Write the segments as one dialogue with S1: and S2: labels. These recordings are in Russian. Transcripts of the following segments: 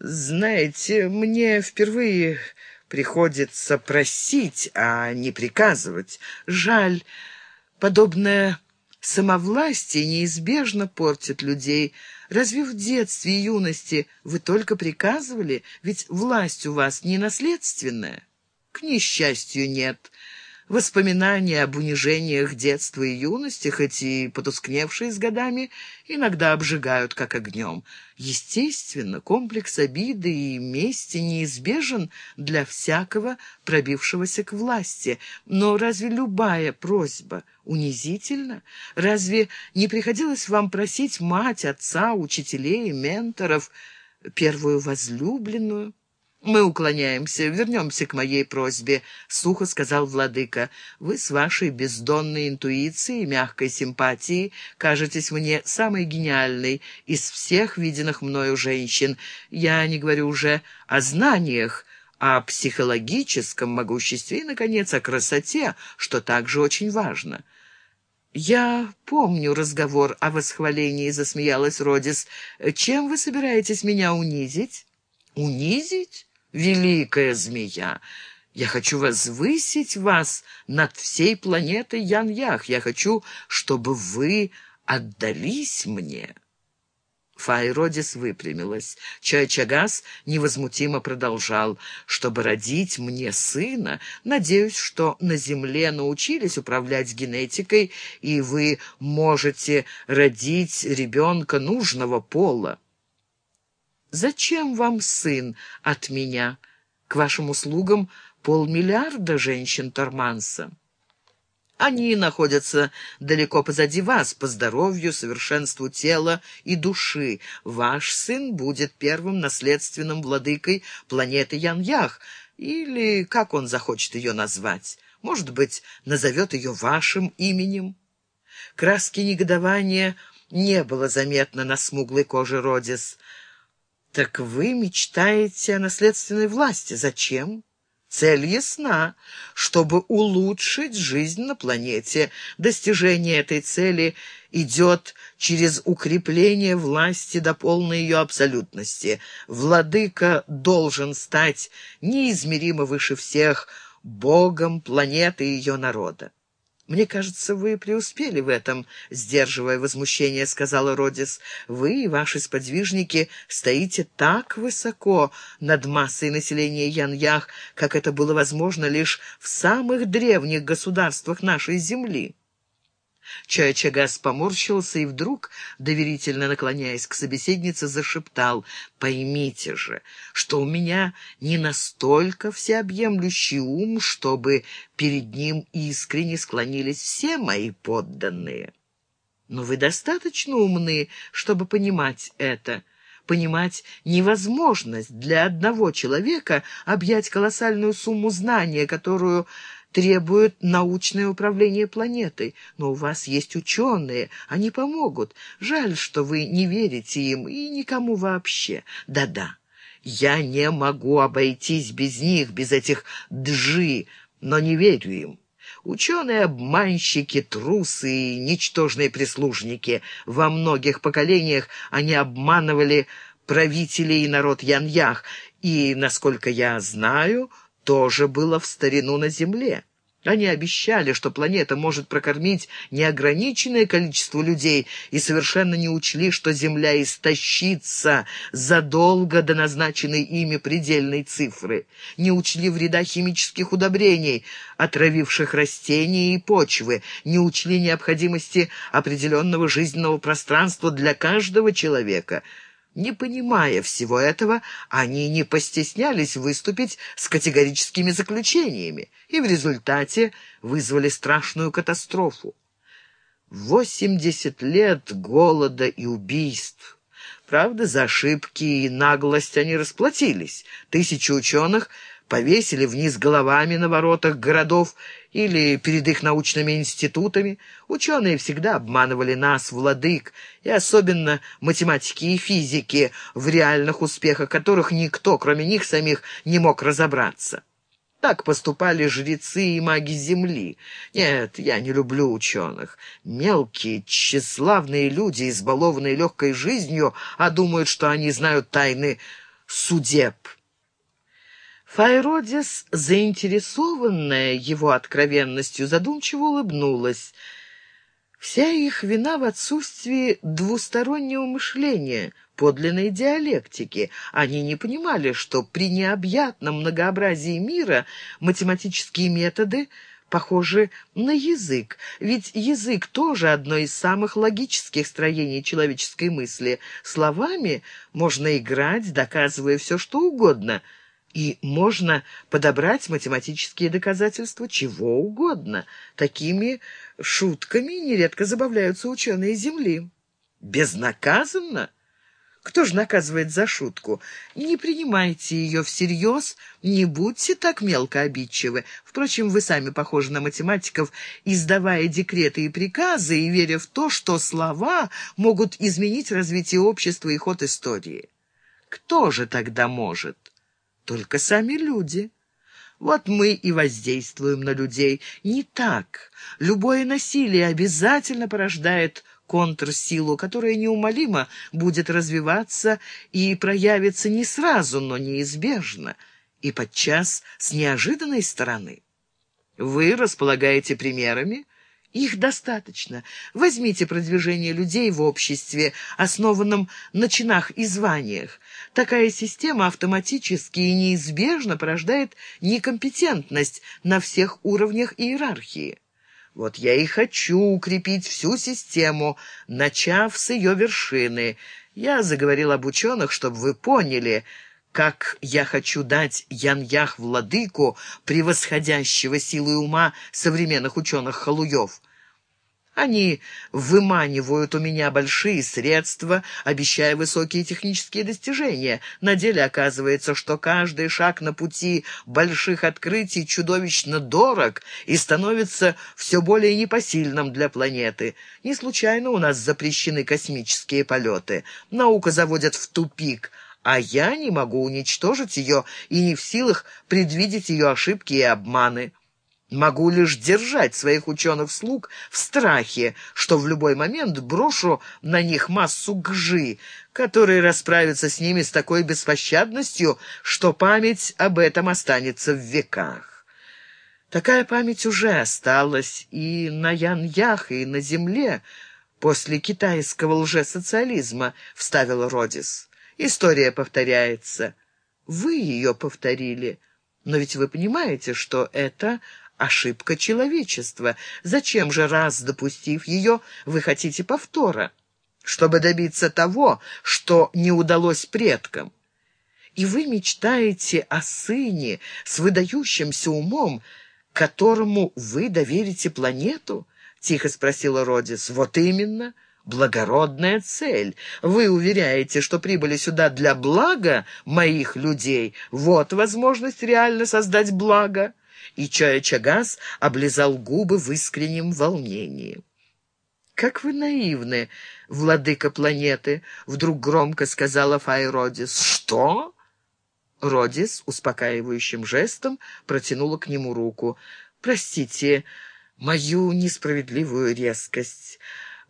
S1: Знаете, мне впервые приходится просить, а не приказывать. Жаль, подобное самовластие неизбежно портит людей. Разве в детстве и юности вы только приказывали? Ведь власть у вас не наследственная. К несчастью, нет. Воспоминания об унижениях детства и юности, хоть и потускневшие с годами, иногда обжигают как огнем. Естественно, комплекс обиды и мести неизбежен для всякого пробившегося к власти. Но разве любая просьба унизительна? Разве не приходилось вам просить мать, отца, учителей, менторов, первую возлюбленную? «Мы уклоняемся. Вернемся к моей просьбе», — сухо сказал владыка. «Вы с вашей бездонной интуицией и мягкой симпатией кажетесь мне самой гениальной из всех виденных мною женщин. Я не говорю уже о знаниях, о психологическом могуществе и, наконец, о красоте, что также очень важно». «Я помню разговор о восхвалении», — засмеялась Родис. «Чем вы собираетесь меня унизить?» «Унизить?» Великая змея. Я хочу возвысить вас над всей планетой Ян-Ях. Я хочу, чтобы вы отдались мне». Файродис выпрямилась. Чай-Чагас невозмутимо продолжал. «Чтобы родить мне сына, надеюсь, что на Земле научились управлять генетикой, и вы можете родить ребенка нужного пола». Зачем вам сын от меня? К вашим услугам полмиллиарда женщин Торманса. Они находятся далеко позади вас по здоровью, совершенству тела и души. Ваш сын будет первым наследственным владыкой планеты Яньях, или как он захочет ее назвать. Может быть, назовет ее вашим именем. Краски негодования не было заметно на смуглой коже Родис. «Так вы мечтаете о наследственной власти. Зачем?» Цель ясна, чтобы улучшить жизнь на планете. Достижение этой цели идет через укрепление власти до полной ее абсолютности. Владыка должен стать неизмеримо выше всех богом планеты и ее народа. «Мне кажется, вы преуспели в этом», — сдерживая возмущение, сказала Родис. «Вы и ваши сподвижники стоите так высоко над массой населения Яньях, как это было возможно лишь в самых древних государствах нашей Земли». Чая-Чагас поморщился и вдруг, доверительно наклоняясь к собеседнице, зашептал «Поймите же, что у меня не настолько всеобъемлющий ум, чтобы перед ним искренне склонились все мои подданные. Но вы достаточно умны, чтобы понимать это» понимать невозможность для одного человека объять колоссальную сумму знания, которую требует научное управление планетой. Но у вас есть ученые, они помогут. Жаль, что вы не верите им и никому вообще. Да-да, я не могу обойтись без них, без этих джи, но не верю им. Ученые-обманщики, трусы и ничтожные прислужники. Во многих поколениях они обманывали правителей и народ Яньях, и, насколько я знаю, тоже было в старину на Земле. Они обещали, что планета может прокормить неограниченное количество людей, и совершенно не учли, что Земля истощится задолго до назначенной ими предельной цифры. Не учли вреда химических удобрений, отравивших растения и почвы, не учли необходимости определенного жизненного пространства для каждого человека — не понимая всего этого, они не постеснялись выступить с категорическими заключениями и в результате вызвали страшную катастрофу. Восемьдесят лет голода и убийств. Правда, за ошибки и наглость они расплатились. Тысячи ученых повесили вниз головами на воротах городов или перед их научными институтами. Ученые всегда обманывали нас, владык, и особенно математики и физики, в реальных успехах которых никто, кроме них самих, не мог разобраться. Так поступали жрецы и маги Земли. Нет, я не люблю ученых. Мелкие, тщеславные люди, избалованные легкой жизнью, а думают, что они знают тайны судеб. Файродис, заинтересованная его откровенностью, задумчиво улыбнулась. Вся их вина в отсутствии двустороннего мышления, подлинной диалектики. Они не понимали, что при необъятном многообразии мира математические методы похожи на язык, ведь язык тоже одно из самых логических строений человеческой мысли. Словами можно играть, доказывая все, что угодно — и можно подобрать математические доказательства чего угодно. Такими шутками нередко забавляются ученые Земли. Безнаказанно? Кто же наказывает за шутку? Не принимайте ее всерьез, не будьте так мелко обидчивы. Впрочем, вы сами похожи на математиков, издавая декреты и приказы и веря в то, что слова могут изменить развитие общества и ход истории. Кто же тогда может? Только сами люди. Вот мы и воздействуем на людей. Не так. Любое насилие обязательно порождает контрсилу, которая неумолимо будет развиваться и проявится не сразу, но неизбежно, и подчас с неожиданной стороны. Вы располагаете примерами, их достаточно. Возьмите продвижение людей в обществе, основанном на чинах и званиях. Такая система автоматически и неизбежно порождает некомпетентность на всех уровнях иерархии. Вот я и хочу укрепить всю систему, начав с ее вершины. Я заговорил об ученых, чтобы вы поняли, как я хочу дать Яньях владыку, превосходящего силой ума современных ученых-халуев. Они выманивают у меня большие средства, обещая высокие технические достижения. На деле оказывается, что каждый шаг на пути больших открытий чудовищно дорог и становится все более непосильным для планеты. Не случайно у нас запрещены космические полеты. Наука заводят в тупик – а я не могу уничтожить ее и не в силах предвидеть ее ошибки и обманы. Могу лишь держать своих ученых-слуг в страхе, что в любой момент брошу на них массу гжи, которые расправятся с ними с такой беспощадностью, что память об этом останется в веках. Такая память уже осталась и на Яньях, и на земле после китайского лжесоциализма, вставил Родис. История повторяется. Вы ее повторили. Но ведь вы понимаете, что это ошибка человечества. Зачем же, раз допустив ее, вы хотите повтора? Чтобы добиться того, что не удалось предкам. И вы мечтаете о сыне с выдающимся умом, которому вы доверите планету? Тихо спросила Родис. Вот именно благородная цель. Вы уверяете, что прибыли сюда для блага моих людей. Вот возможность реально создать благо и Чая Чагас облизал губы в искреннем волнении. «Как вы наивны, владыка планеты!» — вдруг громко сказала Фай Родис. «Что?» Родис успокаивающим жестом протянула к нему руку. «Простите мою несправедливую резкость.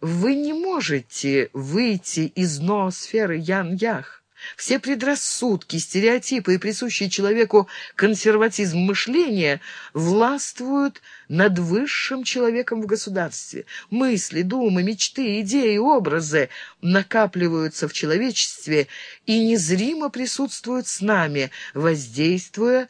S1: Вы не можете выйти из ноосферы Ян-Ях. Все предрассудки, стереотипы и присущий человеку консерватизм мышления властвуют над высшим человеком в государстве. Мысли, думы, мечты, идеи, образы накапливаются в человечестве и незримо присутствуют с нами, воздействуя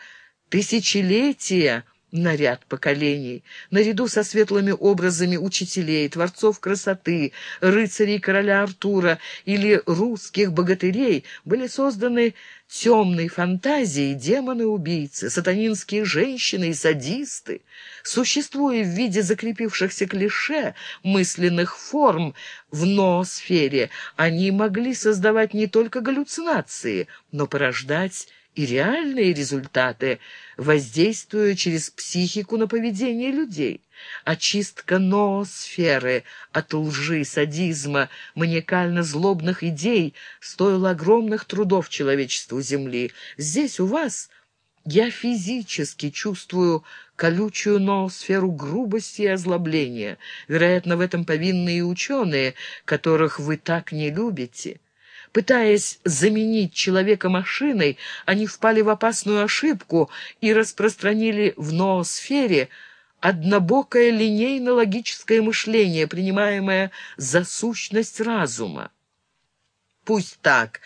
S1: тысячелетия на ряд поколений. Наряду со светлыми образами учителей, творцов красоты, рыцарей короля Артура или русских богатырей были созданы темные фантазии демоны-убийцы, сатанинские женщины и садисты. Существуя в виде закрепившихся клише мысленных форм в ноосфере, они могли создавать не только галлюцинации, но порождать и реальные результаты, воздействуя через психику на поведение людей. Очистка ноосферы от лжи, садизма, маниакально-злобных идей стоила огромных трудов человечеству Земли. Здесь у вас я физически чувствую колючую ноосферу грубости и озлобления. Вероятно, в этом повинны и ученые, которых вы так не любите. Пытаясь заменить человека машиной, они впали в опасную ошибку и распространили в ноосфере однобокое линейно-логическое мышление, принимаемое за сущность разума. Пусть так,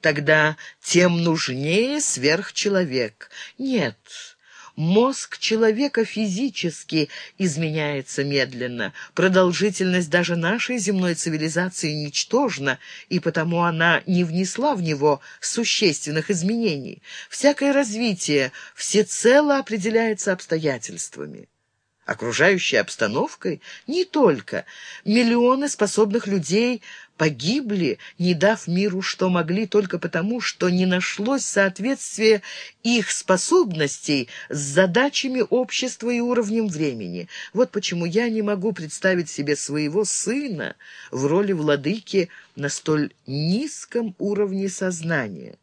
S1: тогда тем нужнее сверхчеловек. Нет, Мозг человека физически изменяется медленно. Продолжительность даже нашей земной цивилизации ничтожна, и потому она не внесла в него существенных изменений. Всякое развитие всецело определяется обстоятельствами окружающей обстановкой? Не только. Миллионы способных людей погибли, не дав миру, что могли, только потому, что не нашлось соответствия их способностей с задачами общества и уровнем времени. Вот почему я не могу представить себе своего сына в роли владыки на столь низком уровне сознания.